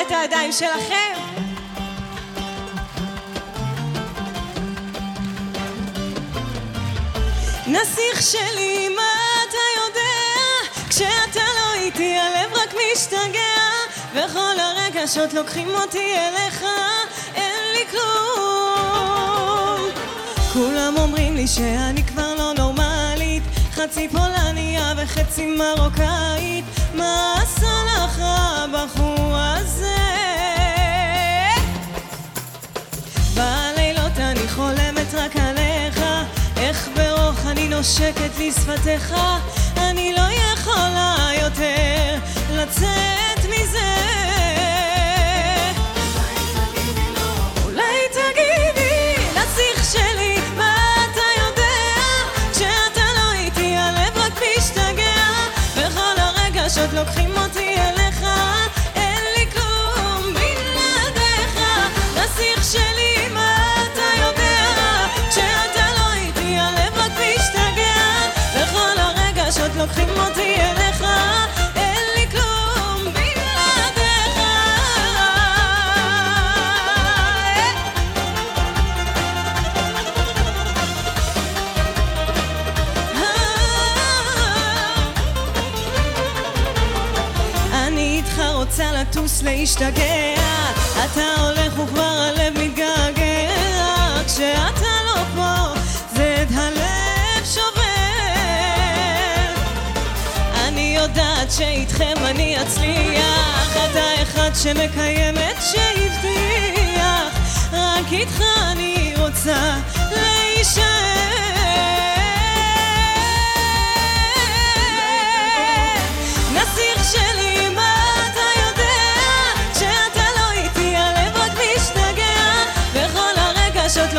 את הידיים שלכם. נסיך שלי, מה אתה יודע? כשאתה לא איתי הלב רק משתגע וכל הרגשות לוקחים אותי אליך, אין לי כלום כולם אומרים לי שאני כבר לא נורמלית חצי פולניה וחצי מרוקאית מה עשה לך הזה? בלילות אני חולמת רק עליך איך נושקת לשפתיך אני לא יכולה יותר הרגשות לוקחים אותי אליך רוצה לטוס להשתגע. אתה הולך וכבר הלב מתגעגע. כשאתה לא פה זה את הלב שובר. אני יודעת שאיתכם אני אצליח. אתה אחד שמקיים את שהבטיח. רק איתך אני רוצה להישאר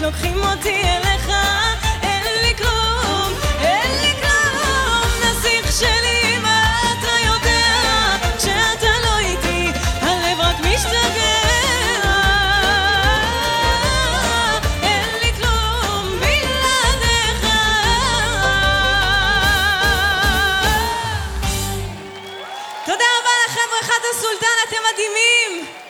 הרגשות לוקחים אותי אליך אין לי כלום, אין לי כלום נסיך שלי, מה אתה יודע? כשאתה לא איתי הלב רק משתגע אין לי כלום בלעדיך תודה רבה לכם, ברכת הסולטן, אתם מדהימים!